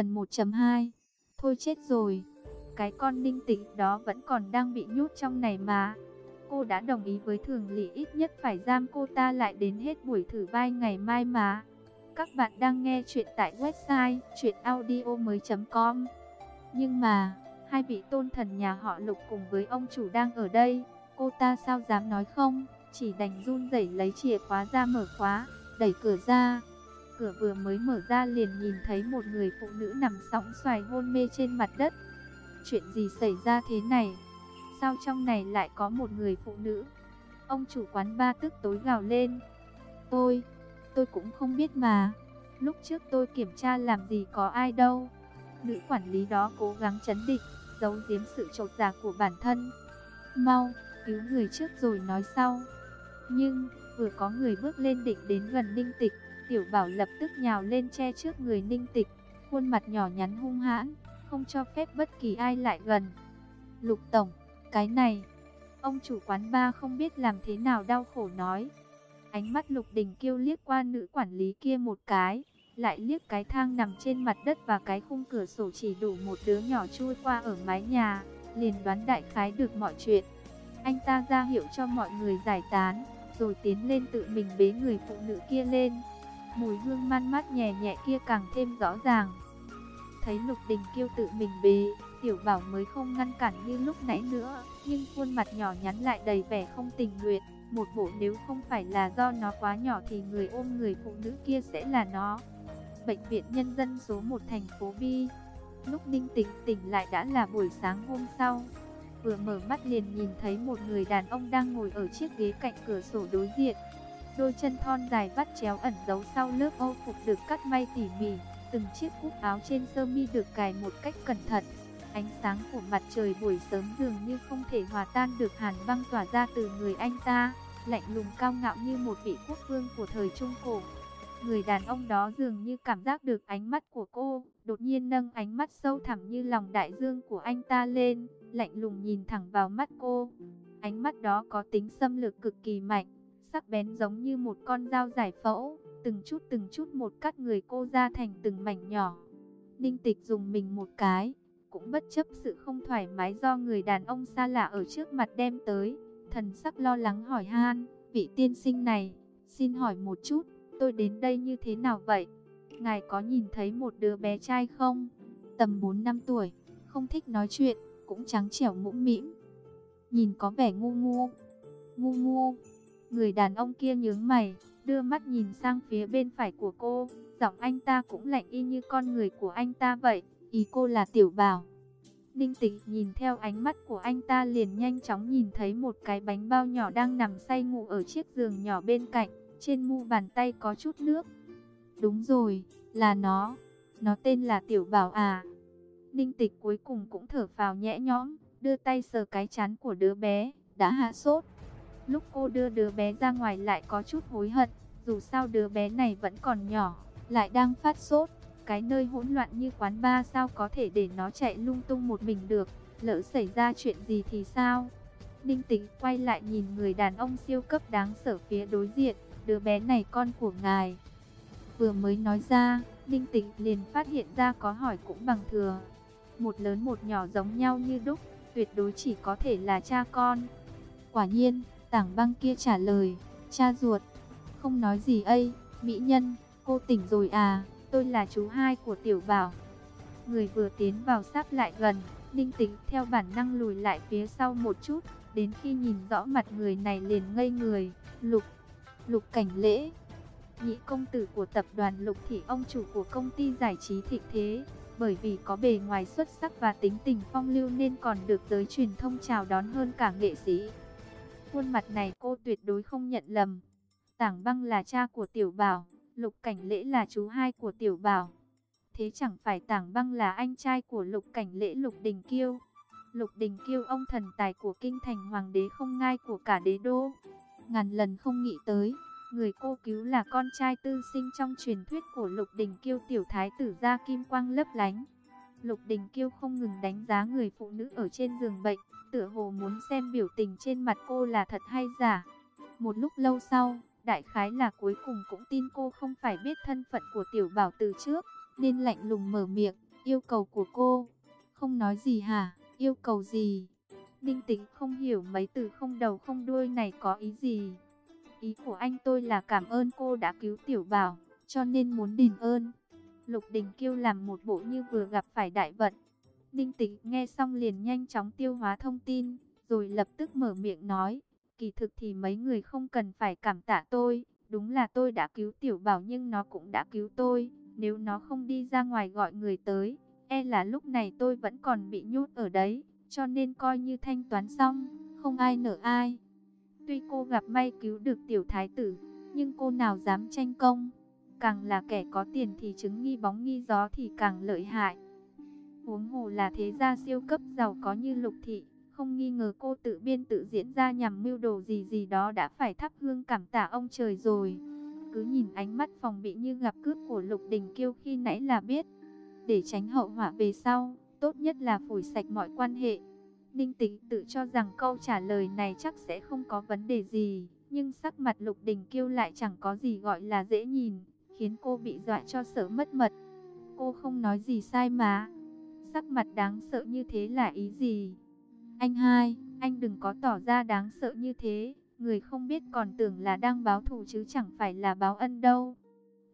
Phần 1.2 Thôi chết rồi, cái con ninh tịch đó vẫn còn đang bị nhốt trong này mà. Cô đã đồng ý với thường lý ít nhất phải giam cô ta lại đến hết buổi thử vai ngày mai mà. Các bạn đang nghe chuyện tại website chuyenaudio.com Nhưng mà, hai vị tôn thần nhà họ lục cùng với ông chủ đang ở đây, cô ta sao dám nói không, chỉ đành run rẩy lấy chìa khóa ra mở khóa, đẩy cửa ra. Cửa vừa mới mở ra liền nhìn thấy một người phụ nữ nằm sóng xoài hôn mê trên mặt đất. Chuyện gì xảy ra thế này? Sao trong này lại có một người phụ nữ? Ông chủ quán ba tức tối gào lên. Tôi, tôi cũng không biết mà. Lúc trước tôi kiểm tra làm gì có ai đâu. Nữ quản lý đó cố gắng chấn định, giấu giếm sự trột dạ của bản thân. Mau, cứu người trước rồi nói sau. Nhưng, vừa có người bước lên định đến gần ninh tịch, tiểu bảo lập tức nhào lên che trước người ninh tịch, khuôn mặt nhỏ nhắn hung hãn, không cho phép bất kỳ ai lại gần. Lục Tổng, cái này, ông chủ quán ba không biết làm thế nào đau khổ nói. Ánh mắt Lục Đình kêu liếc qua nữ quản lý kia một cái, lại liếc cái thang nằm trên mặt đất và cái khung cửa sổ chỉ đủ một đứa nhỏ chui qua ở mái nhà, liền đoán đại khái được mọi chuyện. Anh ta ra hiệu cho mọi người giải tán, rồi tiến lên tự mình bế người phụ nữ kia lên. Mùi hương man mát nhẹ nhẹ kia càng thêm rõ ràng. Thấy Lục Đình kêu tự mình bế, Tiểu Bảo mới không ngăn cản như lúc nãy nữa, nhưng khuôn mặt nhỏ nhắn lại đầy vẻ không tình nguyện. Một bộ nếu không phải là do nó quá nhỏ thì người ôm người phụ nữ kia sẽ là nó. Bệnh viện Nhân dân số 1 thành phố Bi. Lúc Ninh tỉnh tỉnh lại đã là buổi sáng hôm sau. Vừa mở mắt liền nhìn thấy một người đàn ông đang ngồi ở chiếc ghế cạnh cửa sổ đối diện. Đôi chân thon dài vắt chéo ẩn giấu sau lớp âu phục được cắt may tỉ mỉ. Từng chiếc cúc áo trên sơ mi được cài một cách cẩn thận. Ánh sáng của mặt trời buổi sớm dường như không thể hòa tan được hàn băng tỏa ra từ người anh ta, lạnh lùng cao ngạo như một vị quốc vương của thời Trung Cổ. Người đàn ông đó dường như cảm giác được ánh mắt của cô, đột nhiên nâng ánh mắt sâu thẳm như lòng đại dương của anh ta lên, lạnh lùng nhìn thẳng vào mắt cô. Ánh mắt đó có tính xâm lược cực kỳ mạnh, sắc bén giống như một con dao giải phẫu, từng chút từng chút một cắt người cô ra thành từng mảnh nhỏ. Ninh tịch dùng mình một cái, cũng bất chấp sự không thoải mái do người đàn ông xa lạ ở trước mặt đem tới. Thần sắc lo lắng hỏi han, vị tiên sinh này, xin hỏi một chút, tôi đến đây như thế nào vậy? Ngài có nhìn thấy một đứa bé trai không? Tầm 4 năm tuổi, không thích nói chuyện, cũng trắng trẻo mũm mĩm. Nhìn có vẻ ngu ngu. Ngu ngu. Người đàn ông kia nhướng mày, đưa mắt nhìn sang phía bên phải của cô, giọng anh ta cũng lạnh y như con người của anh ta vậy, ý cô là tiểu bảo. Ninh tịch nhìn theo ánh mắt của anh ta liền nhanh chóng nhìn thấy một cái bánh bao nhỏ đang nằm say ngủ ở chiếc giường nhỏ bên cạnh, trên mu bàn tay có chút nước. Đúng rồi, là nó, nó tên là tiểu bảo à. Ninh tịch cuối cùng cũng thở phào nhẹ nhõm, đưa tay sờ cái chán của đứa bé, đã hạ sốt. Lúc cô đưa đứa bé ra ngoài lại có chút hối hận, dù sao đứa bé này vẫn còn nhỏ, lại đang phát sốt. Cái nơi hỗn loạn như quán ba sao có thể để nó chạy lung tung một mình được, lỡ xảy ra chuyện gì thì sao? Ninh tĩnh quay lại nhìn người đàn ông siêu cấp đáng sợ phía đối diện, đứa bé này con của ngài. Vừa mới nói ra, Ninh tĩnh liền phát hiện ra có hỏi cũng bằng thừa. Một lớn một nhỏ giống nhau như đúc, tuyệt đối chỉ có thể là cha con. Quả nhiên, tảng băng kia trả lời, cha ruột, không nói gì ấy mỹ nhân, cô tỉnh rồi à, tôi là chú hai của tiểu bảo. Người vừa tiến vào sát lại gần, ninh tính theo bản năng lùi lại phía sau một chút, đến khi nhìn rõ mặt người này liền ngây người, lục, lục cảnh lễ. Nhị công tử của tập đoàn Lục Thị ông chủ của công ty giải trí thịnh thế, bởi vì có bề ngoài xuất sắc và tính tình phong lưu nên còn được giới truyền thông chào đón hơn cả nghệ sĩ. Khuôn mặt này cô tuyệt đối không nhận lầm. Tảng băng là cha của tiểu bảo, lục cảnh lễ là chú hai của tiểu bảo. Thế chẳng phải tảng băng là anh trai của lục cảnh lễ lục đình kiêu. Lục đình kiêu ông thần tài của kinh thành hoàng đế không ngai của cả đế đô. Ngàn lần không nghĩ tới, người cô cứu là con trai tư sinh trong truyền thuyết của lục đình kiêu tiểu thái tử gia kim quang lấp lánh. Lục đình kiêu không ngừng đánh giá người phụ nữ ở trên giường bệnh, tựa hồ muốn xem biểu tình trên mặt cô là thật hay giả. Một lúc lâu sau, đại khái là cuối cùng cũng tin cô không phải biết thân phận của tiểu bảo từ trước, nên lạnh lùng mở miệng, Yêu cầu của cô, không nói gì hả, yêu cầu gì? Ninh tĩnh không hiểu mấy từ không đầu không đuôi này có ý gì. Ý của anh tôi là cảm ơn cô đã cứu tiểu bảo, cho nên muốn đền ơn. Lục Đình Kiêu làm một bộ như vừa gặp phải đại vận. Ninh Tịch nghe xong liền nhanh chóng tiêu hóa thông tin, rồi lập tức mở miệng nói. Kỳ thực thì mấy người không cần phải cảm tạ tôi, đúng là tôi đã cứu tiểu bảo nhưng nó cũng đã cứu tôi. Nếu nó không đi ra ngoài gọi người tới, e là lúc này tôi vẫn còn bị nhốt ở đấy, cho nên coi như thanh toán xong, không ai nợ ai. Tuy cô gặp may cứu được tiểu thái tử, nhưng cô nào dám tranh công. Càng là kẻ có tiền thì chứng nghi bóng nghi gió thì càng lợi hại. Huống hồ là thế gia siêu cấp giàu có như lục thị, không nghi ngờ cô tự biên tự diễn ra nhằm mưu đồ gì gì đó đã phải thắp hương cảm tạ ông trời rồi. Cứ nhìn ánh mắt phòng bị như gặp cướp của Lục Đình Kiêu khi nãy là biết. Để tránh hậu họa về sau, tốt nhất là phủi sạch mọi quan hệ. Ninh tính tự cho rằng câu trả lời này chắc sẽ không có vấn đề gì, nhưng sắc mặt Lục Đình Kiêu lại chẳng có gì gọi là dễ nhìn, khiến cô bị dọa cho sợ mất mật. Cô không nói gì sai mà. Sắc mặt đáng sợ như thế là ý gì? Anh hai, anh đừng có tỏ ra đáng sợ như thế. Người không biết còn tưởng là đang báo thù chứ chẳng phải là báo ân đâu.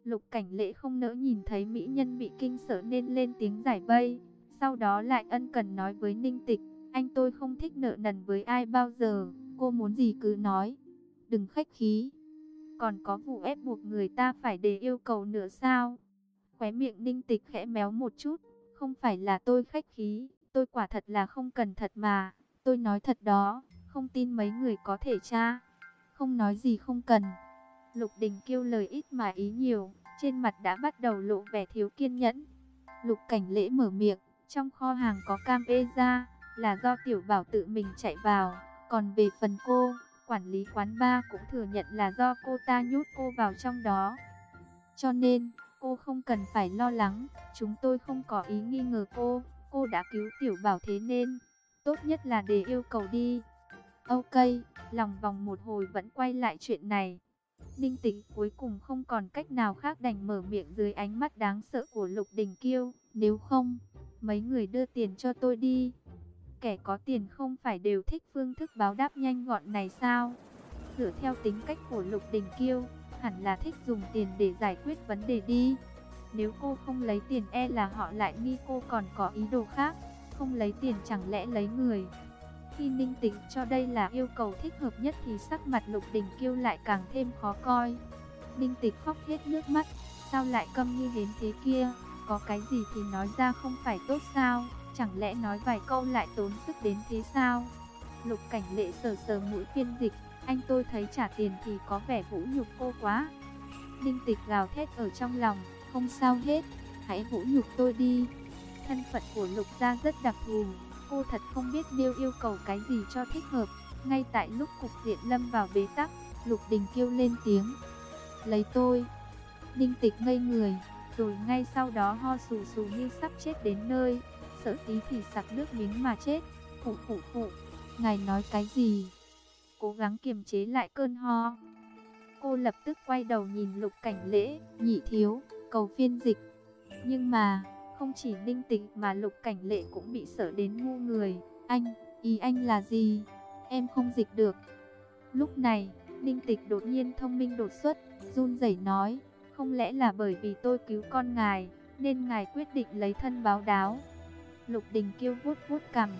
Lục cảnh lễ không nỡ nhìn thấy mỹ nhân bị kinh sợ nên lên tiếng giải vây. Sau đó lại ân cần nói với ninh tịch. Anh tôi không thích nợ nần với ai bao giờ. Cô muốn gì cứ nói. Đừng khách khí. Còn có vụ ép buộc người ta phải để yêu cầu nữa sao? Khóe miệng ninh tịch khẽ méo một chút. Không phải là tôi khách khí. Tôi quả thật là không cần thật mà. Tôi nói thật đó không tin mấy người có thể tra. Không nói gì không cần. Lục Đình kêu lời ít mà ý nhiều, trên mặt đã bắt đầu lộ vẻ thiếu kiên nhẫn. Lục Cảnh Lễ mở miệng, trong kho hàng có cam ê ra, là do tiểu bảo tự mình chạy vào. Còn về phần cô, quản lý quán ba cũng thừa nhận là do cô ta nhốt cô vào trong đó. Cho nên, cô không cần phải lo lắng, chúng tôi không có ý nghi ngờ cô, cô đã cứu tiểu bảo thế nên, tốt nhất là để yêu cầu đi. Ok, lòng vòng một hồi vẫn quay lại chuyện này. Ninh tĩnh cuối cùng không còn cách nào khác đành mở miệng dưới ánh mắt đáng sợ của Lục Đình Kiêu. Nếu không, mấy người đưa tiền cho tôi đi. Kẻ có tiền không phải đều thích phương thức báo đáp nhanh gọn này sao? Dựa theo tính cách của Lục Đình Kiêu, hẳn là thích dùng tiền để giải quyết vấn đề đi. Nếu cô không lấy tiền e là họ lại nghi cô còn có ý đồ khác. Không lấy tiền chẳng lẽ lấy người. Khi Ninh Tĩnh cho đây là yêu cầu thích hợp nhất thì sắc mặt Lục Đình Kiêu lại càng thêm khó coi. Ninh tịch khóc hết nước mắt, sao lại câm như hến thế kia, có cái gì thì nói ra không phải tốt sao, chẳng lẽ nói vài câu lại tốn sức đến thế sao? Lục Cảnh Lệ sờ sờ mũi phiên dịch, anh tôi thấy trả tiền thì có vẻ vũ nhục cô quá. Ninh Tịch gào thét ở trong lòng, không sao hết, hãy vũ nhục tôi đi. Thân phận của Lục gia rất đặc thù, Cô thật không biết điêu yêu cầu cái gì cho thích hợp. Ngay tại lúc cục diện lâm vào bế tắc, Lục Đình kêu lên tiếng. Lấy tôi. Ninh tịch ngây người, rồi ngay sau đó ho sù sù như sắp chết đến nơi. Sợ tí thì sặc nước miếng mà chết. Phụ phụ phụ, ngài nói cái gì? Cố gắng kiềm chế lại cơn ho. Cô lập tức quay đầu nhìn lục cảnh lễ, nhị thiếu, cầu phiên dịch. Nhưng mà... Không chỉ ninh tịch mà lục cảnh lệ cũng bị sợ đến ngu người. Anh, ý anh là gì? Em không dịch được. Lúc này, ninh tịch đột nhiên thông minh đột xuất, run rẩy nói. Không lẽ là bởi vì tôi cứu con ngài, nên ngài quyết định lấy thân báo đáo. Lục đình kêu vuốt vuốt cằm,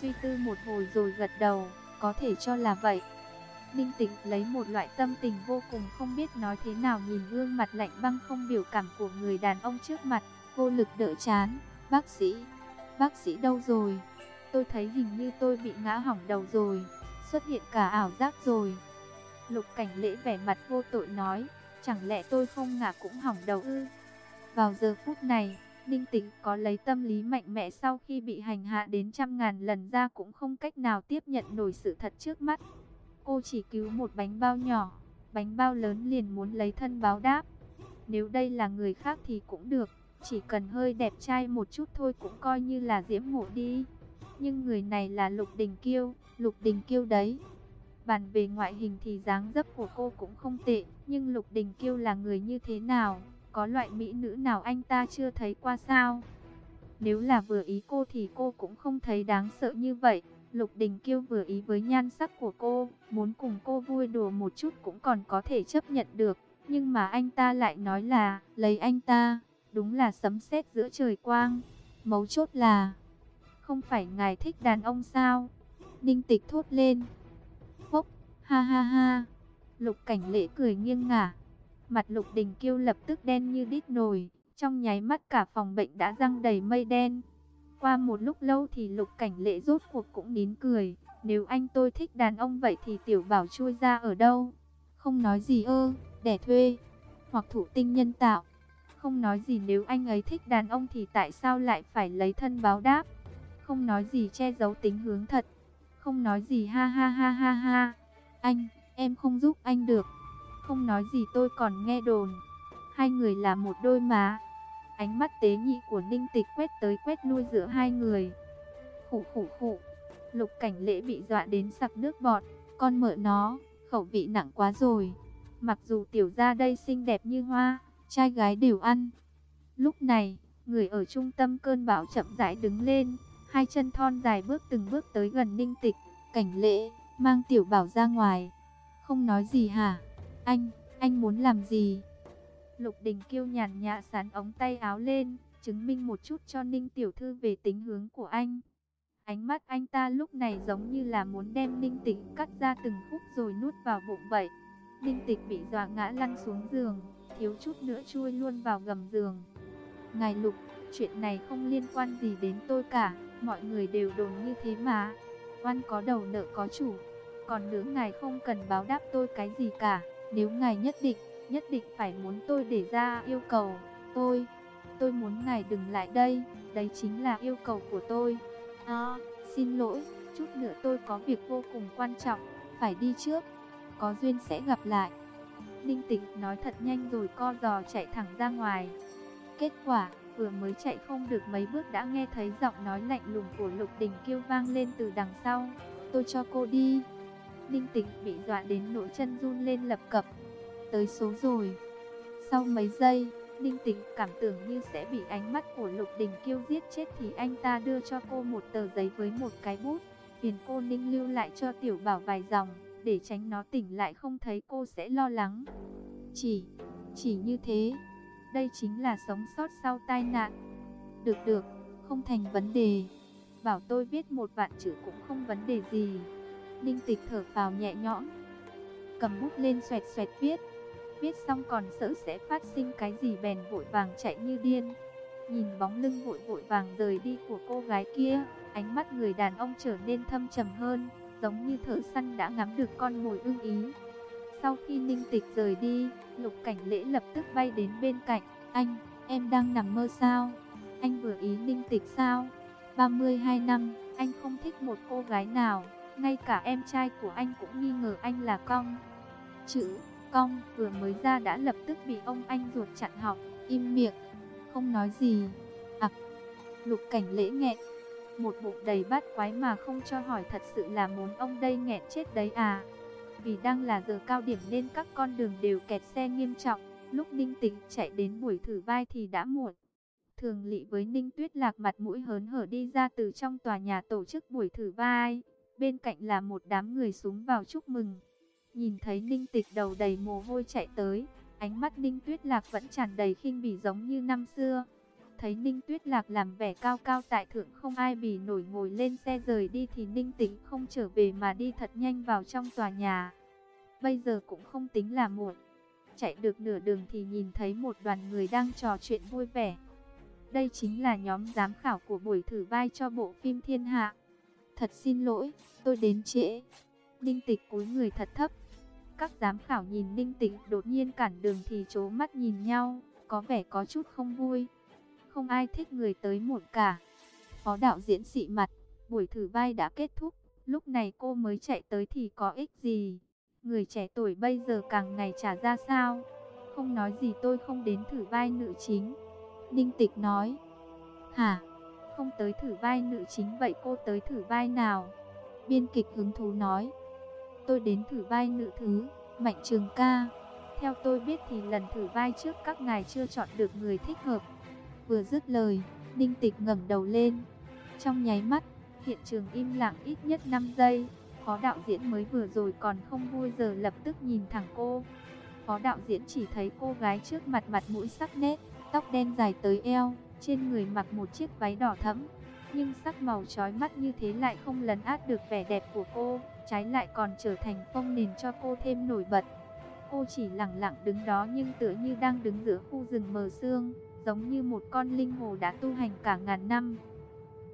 suy tư một hồi rồi gật đầu, có thể cho là vậy. Ninh Tĩnh lấy một loại tâm tình vô cùng không biết nói thế nào nhìn gương mặt lạnh băng không biểu cảm của người đàn ông trước mặt, Vô lực đỡ chán. Bác sĩ, bác sĩ đâu rồi? Tôi thấy hình như tôi bị ngã hỏng đầu rồi. Xuất hiện cả ảo giác rồi. Lục cảnh lễ vẻ mặt vô tội nói. Chẳng lẽ tôi không ngã cũng hỏng đầu ư? Vào giờ phút này, Ninh Tĩnh có lấy tâm lý mạnh mẽ sau khi bị hành hạ đến trăm ngàn lần ra cũng không cách nào tiếp nhận nổi sự thật trước mắt. Cô chỉ cứu một bánh bao nhỏ, bánh bao lớn liền muốn lấy thân báo đáp. Nếu đây là người khác thì cũng được, chỉ cần hơi đẹp trai một chút thôi cũng coi như là diễm mộ đi. Nhưng người này là Lục Đình Kiêu, Lục Đình Kiêu đấy. Bàn về ngoại hình thì dáng dấp của cô cũng không tệ, nhưng Lục Đình Kiêu là người như thế nào? Có loại mỹ nữ nào anh ta chưa thấy qua sao? Nếu là vừa ý cô thì cô cũng không thấy đáng sợ như vậy. Lục Đình Kiêu vừa ý với nhan sắc của cô, muốn cùng cô vui đùa một chút cũng còn có thể chấp nhận được. Nhưng mà anh ta lại nói là, lấy anh ta, đúng là sấm sét giữa trời quang. Mấu chốt là, không phải ngài thích đàn ông sao? Ninh tịch thốt lên. Phốc, ha ha ha. Lục cảnh lễ cười nghiêng ngả. Mặt lục đình kiêu lập tức đen như đít nồi. Trong nháy mắt cả phòng bệnh đã răng đầy mây đen. Qua một lúc lâu thì lục cảnh lệ rốt cuộc cũng nín cười. Nếu anh tôi thích đàn ông vậy thì tiểu bảo chui ra ở đâu? Không nói gì ơ, đẻ thuê, hoặc thủ tinh nhân tạo. Không nói gì nếu anh ấy thích đàn ông thì tại sao lại phải lấy thân báo đáp? Không nói gì che giấu tính hướng thật. Không nói gì ha ha ha ha ha. Anh, em không giúp anh được. Không nói gì tôi còn nghe đồn. Hai người là một đôi mà. Ánh mắt tế nhị của Ninh Tịch quét tới quét lui giữa hai người. Khủ khủ khủ. Lục cảnh lễ bị dọa đến sặc nước bọt. Con mợ nó, khẩu vị nặng quá rồi. Mặc dù tiểu gia đây xinh đẹp như hoa, trai gái đều ăn. Lúc này, người ở trung tâm cơn bão chậm rãi đứng lên, hai chân thon dài bước từng bước tới gần Ninh Tịch, cảnh lễ, mang tiểu bảo ra ngoài. Không nói gì hả? Anh, anh muốn làm gì? Lục Đình Kiêu nhàn nhã sán ống tay áo lên, chứng minh một chút cho Ninh Tiểu Thư về tính hướng của anh. Ánh mắt anh ta lúc này giống như là muốn đem Ninh Tịch cắt ra từng khúc rồi nuốt vào bụng vậy. Ninh Tịch bị dọa ngã lăn xuống giường, thiếu chút nữa chui luôn vào gầm giường. Ngài Lục, chuyện này không liên quan gì đến tôi cả, mọi người đều đồn như thế mà. Oan có đầu nợ có chủ, còn nữa ngài không cần báo đáp tôi cái gì cả, nếu ngài nhất định, nhất định phải muốn tôi để ra yêu cầu, tôi, tôi muốn ngài đừng lại đây, đấy chính là yêu cầu của tôi. À, xin lỗi, chút nữa tôi có việc vô cùng quan trọng, phải đi trước, có duyên sẽ gặp lại. Ninh tĩnh nói thật nhanh rồi co giò chạy thẳng ra ngoài. Kết quả, vừa mới chạy không được mấy bước đã nghe thấy giọng nói lạnh lùng của Lục Đình kêu vang lên từ đằng sau. Tôi cho cô đi. Ninh Tịch bị dọa đến nỗi chân run lên lập cập. Tới số rồi. Sau mấy giây, Ninh Tịch cảm tưởng như sẽ bị ánh mắt của Lục Đình Kiêu giết chết thì anh ta đưa cho cô một tờ giấy với một cái bút. Phiền cô Ninh lưu lại cho Tiểu Bảo vài dòng, để tránh nó tỉnh lại không thấy cô sẽ lo lắng. Chỉ, chỉ như thế, đây chính là sống sót sau tai nạn. Được được, không thành vấn đề. Bảo tôi viết một vạn chữ cũng không vấn đề gì. Ninh tịch thở vào nhẹ nhõm. Cầm bút lên xoẹt xoẹt viết. Viết xong còn sợ sẽ phát sinh cái gì bèn vội vàng chạy như điên. Nhìn bóng lưng vội vội vàng rời đi của cô gái kia, ánh mắt người đàn ông trở nên thâm trầm hơn, giống như thợ săn đã ngắm được con mồi ưng ý. Sau khi Ninh Tịch rời đi, Lục Cảnh Lễ lập tức bay đến bên cạnh. Anh, em đang nằm mơ sao? Anh vừa ý Ninh Tịch sao? 32 năm, anh không thích một cô gái nào. Ngay cả em trai của anh cũng nghi ngờ anh là cong. Chữ cong vừa mới ra đã lập tức bị ông anh ruột chặn học. Im miệng, không nói gì. À, Lục Cảnh Lễ nghẹn. Một bụng đầy bát quái mà không cho hỏi thật sự là muốn ông đây nghẹn chết đấy à. Vì đang là giờ cao điểm nên các con đường đều kẹt xe nghiêm trọng. Lúc Ninh Tĩnh chạy đến buổi thử vai thì đã muộn. Thường lị với Ninh Tuyết Lạc mặt mũi hớn hở đi ra từ trong tòa nhà tổ chức buổi thử vai. Bên cạnh là một đám người súng vào chúc mừng. Nhìn thấy Ninh Tịch đầu đầy mồ hôi chạy tới, ánh mắt Ninh Tuyết Lạc vẫn tràn đầy khinh bỉ giống như năm xưa. Thấy Ninh Tuyết Lạc làm vẻ cao cao tại thượng không ai bì nổi ngồi lên xe rời đi thì Ninh Tĩnh không trở về mà đi thật nhanh vào trong tòa nhà. Bây giờ cũng không tính là muộn. Chạy được nửa đường thì nhìn thấy một đoàn người đang trò chuyện vui vẻ. Đây chính là nhóm giám khảo của buổi thử vai cho bộ phim Thiên Hạ. Thật xin lỗi, tôi đến trễ. Ninh Tịch cúi người thật thấp. Các giám khảo nhìn Ninh Tịch đột nhiên cản đường thì chố mắt nhìn nhau, có vẻ có chút không vui. Không ai thích người tới muộn cả. Phó đạo diễn xị mặt, buổi thử vai đã kết thúc, lúc này cô mới chạy tới thì có ích gì. Người trẻ tuổi bây giờ càng ngày trả ra sao? Không nói gì tôi không đến thử vai nữ chính. Ninh Tịch nói. Hả? Không tới thử vai nữ chính vậy cô tới thử vai nào? Biên kịch hứng thú nói. Tôi đến thử vai nữ thứ, Mạnh Trường Ca. Theo tôi biết thì lần thử vai trước các ngài chưa chọn được người thích hợp. Vừa dứt lời, Ninh Tịch ngẩng đầu lên. Trong nháy mắt, hiện trường im lặng ít nhất 5 giây. Phó đạo diễn mới vừa rồi còn không vui giờ lập tức nhìn thẳng cô. Phó đạo diễn chỉ thấy cô gái trước mặt mặt mũi sắc nét, tóc đen dài tới eo, trên người mặc một chiếc váy đỏ thẫm. Nhưng sắc màu chói mắt như thế lại không lấn át được vẻ đẹp của cô, trái lại còn trở thành phong nền cho cô thêm nổi bật. Cô chỉ lặng lặng đứng đó nhưng tựa như đang đứng giữa khu rừng mờ sương, giống như một con linh hồ đã tu hành cả ngàn năm.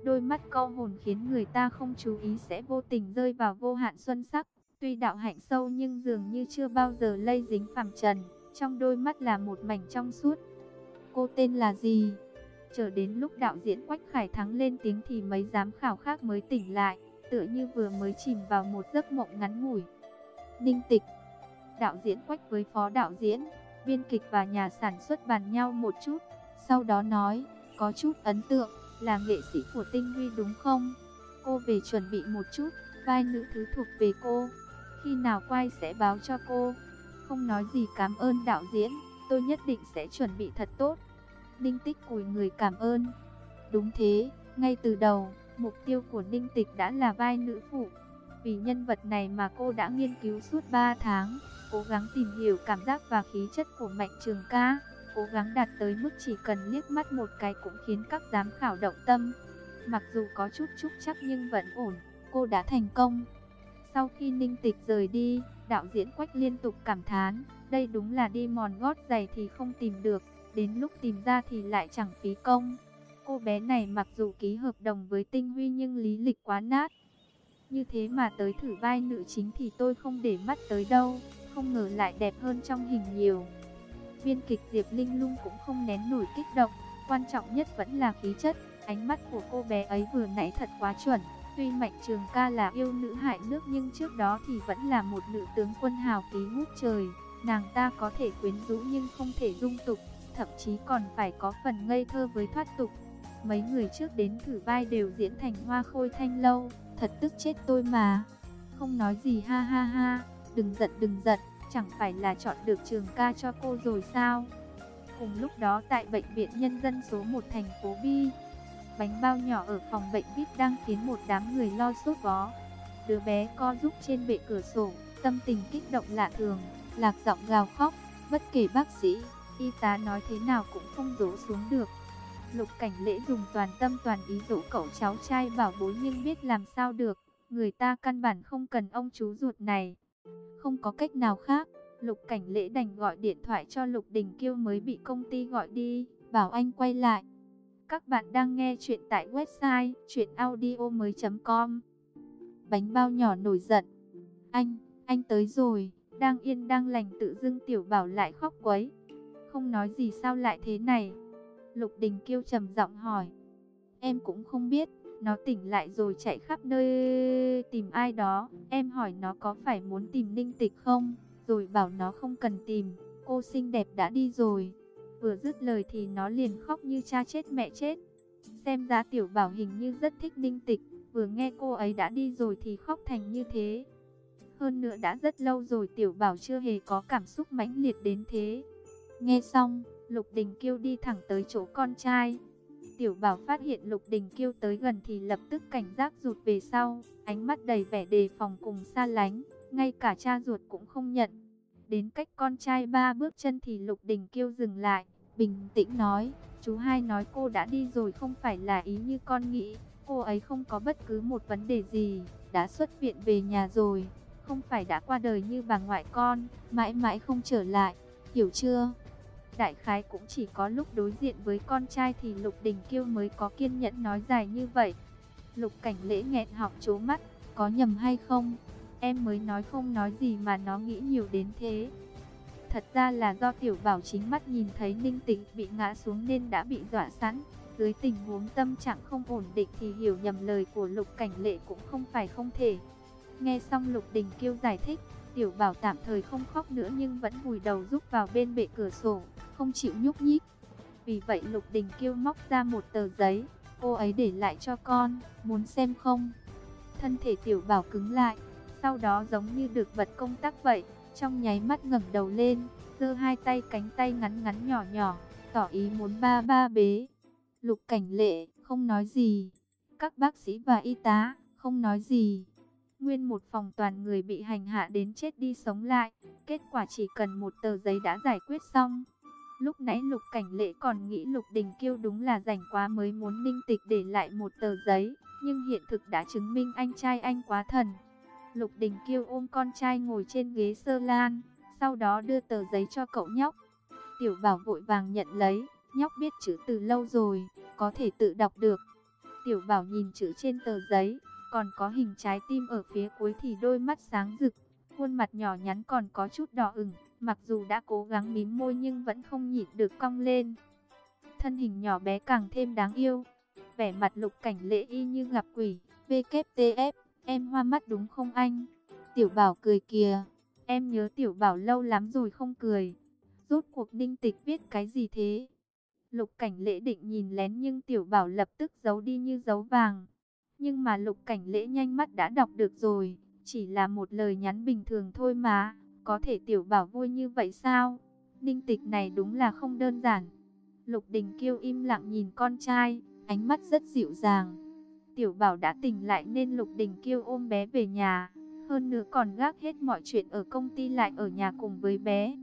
Đôi mắt câu hồn khiến người ta không chú ý sẽ vô tình rơi vào vô hạn xuân sắc. Tuy đạo hạnh sâu nhưng dường như chưa bao giờ lây dính phàm trần, trong đôi mắt là một mảnh trong suốt. Cô tên là gì? Chờ đến lúc đạo diễn Quách Khải Thắng lên tiếng thì mấy giám khảo khác mới tỉnh lại, tựa như vừa mới chìm vào một giấc mộng ngắn ngủi. Ninh tịch Đạo diễn Quách với phó đạo diễn, biên kịch và nhà sản xuất bàn nhau một chút, sau đó nói, có chút ấn tượng, là nghệ sĩ của Tinh Huy đúng không? Cô về chuẩn bị một chút, vai nữ thứ thuộc về cô. Khi nào quay sẽ báo cho cô. Không nói gì cảm ơn đạo diễn, tôi nhất định sẽ chuẩn bị thật tốt. Ninh Tích cùi người cảm ơn. Đúng thế, ngay từ đầu, mục tiêu của Ninh Tịch đã là vai nữ phụ. Vì nhân vật này mà cô đã nghiên cứu suốt 3 tháng, cố gắng tìm hiểu cảm giác và khí chất của Mạnh Trường ca cố gắng đạt tới mức chỉ cần liếc mắt một cái cũng khiến các giám khảo động tâm. Mặc dù có chút chúc chắc nhưng vẫn ổn, cô đã thành công. Sau khi Ninh Tịch rời đi, đạo diễn Quách liên tục cảm thán, đây đúng là đi mòn gót giày thì không tìm được, đến lúc tìm ra thì lại chẳng phí công. Cô bé này mặc dù ký hợp đồng với Tinh Huy nhưng lý lịch quá nát. Như thế mà tới thử vai nữ chính thì tôi không để mắt tới đâu, không ngờ lại đẹp hơn trong hình nhiều. Biên kịch Diệp Linh Lung cũng không nén nổi kích động, quan trọng nhất vẫn là khí chất, ánh mắt của cô bé ấy vừa nãy thật quá chuẩn. Tuy Mạnh Trường ca là yêu nữ hại nước nhưng trước đó thì vẫn là một nữ tướng quân hào khí ngút trời. Nàng ta có thể quyến rũ nhưng không thể dung tục, thậm chí còn phải có phần ngây thơ với thoát tục. Mấy người trước đến thử vai đều diễn thành hoa khôi thanh lâu, thật tức chết tôi mà. Không nói gì ha ha ha, đừng giận đừng giận, chẳng phải là chọn được trường ca cho cô rồi sao? Cùng lúc đó tại bệnh viện nhân dân số 1 thành phố Bi, bánh bao nhỏ ở phòng bệnh VIP đang khiến một đám người lo sốt vó. Đứa bé co giúp trên bệ cửa sổ, tâm tình kích động lạ thường, lạc giọng gào khóc, bất kể bác sĩ, y tá nói thế nào cũng không dỗ xuống được. Lục cảnh lễ dùng toàn tâm toàn ý dỗ cậu cháu trai bảo bối nhưng biết làm sao được, người ta căn bản không cần ông chú ruột này. Không có cách nào khác, Lục Cảnh Lễ đành gọi điện thoại cho Lục Đình Kiêu mới bị công ty gọi đi, bảo anh quay lại. Các bạn đang nghe chuyện tại website chuyenaudio.com Bánh bao nhỏ nổi giận. Anh, anh tới rồi, đang yên đang lành tự dưng tiểu bảo lại khóc quấy. Không nói gì sao lại thế này. Lục Đình Kiêu trầm giọng hỏi. Em cũng không biết, nó tỉnh lại rồi chạy khắp nơi tìm ai đó. Em hỏi nó có phải muốn tìm ninh tịch không? Rồi bảo nó không cần tìm. Cô xinh đẹp đã đi rồi. Vừa dứt lời thì nó liền khóc như cha chết mẹ chết. Xem ra tiểu bảo hình như rất thích ninh tịch. Vừa nghe cô ấy đã đi rồi thì khóc thành như thế. Hơn nữa đã rất lâu rồi tiểu bảo chưa hề có cảm xúc mãnh liệt đến thế. Nghe xong, Lục Đình kêu đi thẳng tới chỗ con trai. Tiểu bảo phát hiện Lục Đình kêu tới gần thì lập tức cảnh giác rụt về sau, ánh mắt đầy vẻ đề phòng cùng xa lánh, ngay cả cha ruột cũng không nhận. Đến cách con trai ba bước chân thì Lục Đình kêu dừng lại, bình tĩnh nói, chú hai nói cô đã đi rồi không phải là ý như con nghĩ, cô ấy không có bất cứ một vấn đề gì, đã xuất viện về nhà rồi, không phải đã qua đời như bà ngoại con, mãi mãi không trở lại, hiểu chưa? Đại khái cũng chỉ có lúc đối diện với con trai thì Lục Đình Kiêu mới có kiên nhẫn nói dài như vậy. Lục Cảnh Lễ nghẹn họng trố mắt, có nhầm hay không? Em mới nói không nói gì mà nó nghĩ nhiều đến thế. Thật ra là do Tiểu Bảo chính mắt nhìn thấy Ninh Tĩnh bị ngã xuống nên đã bị dọa sẵn. Dưới tình huống tâm trạng không ổn định thì hiểu nhầm lời của Lục Cảnh Lệ cũng không phải không thể. Nghe xong Lục Đình Kiêu giải thích, Tiểu Bảo tạm thời không khóc nữa nhưng vẫn vùi đầu rúc vào bên bệ cửa sổ không chịu nhúc nhích. Vì vậy Lục Đình Kiêu móc ra một tờ giấy, cô ấy để lại cho con, muốn xem không? Thân thể tiểu bảo cứng lại, sau đó giống như được vật công tác vậy, trong nháy mắt ngẩng đầu lên, giơ hai tay cánh tay ngắn ngắn nhỏ nhỏ, tỏ ý muốn ba ba bế. Lục cảnh lệ, không nói gì. Các bác sĩ và y tá, không nói gì. Nguyên một phòng toàn người bị hành hạ đến chết đi sống lại. Kết quả chỉ cần một tờ giấy đã giải quyết xong. Lúc nãy Lục Cảnh Lễ còn nghĩ Lục Đình Kiêu đúng là rảnh quá mới muốn ninh tịch để lại một tờ giấy, nhưng hiện thực đã chứng minh anh trai anh quá thần. Lục Đình Kiêu ôm con trai ngồi trên ghế sơ lan, sau đó đưa tờ giấy cho cậu nhóc. Tiểu Bảo vội vàng nhận lấy, nhóc biết chữ từ lâu rồi, có thể tự đọc được. Tiểu Bảo nhìn chữ trên tờ giấy, còn có hình trái tim ở phía cuối thì đôi mắt sáng rực, khuôn mặt nhỏ nhắn còn có chút đỏ ửng. Mặc dù đã cố gắng mím môi nhưng vẫn không nhịn được cong lên. Thân hình nhỏ bé càng thêm đáng yêu. Vẻ mặt lục cảnh lễ y như gặp quỷ. WTF, em hoa mắt đúng không anh? Tiểu bảo cười kìa. Em nhớ tiểu bảo lâu lắm rồi không cười. Rốt cuộc ninh tịch viết cái gì thế? Lục cảnh lễ định nhìn lén nhưng tiểu bảo lập tức giấu đi như giấu vàng. Nhưng mà lục cảnh lễ nhanh mắt đã đọc được rồi. Chỉ là một lời nhắn bình thường thôi mà. Có thể tiểu bảo vui như vậy sao? Ninh tịch này đúng là không đơn giản. Lục đình kiêu im lặng nhìn con trai, ánh mắt rất dịu dàng. Tiểu bảo đã tỉnh lại nên lục đình kiêu ôm bé về nhà. Hơn nữa còn gác hết mọi chuyện ở công ty lại ở nhà cùng với bé.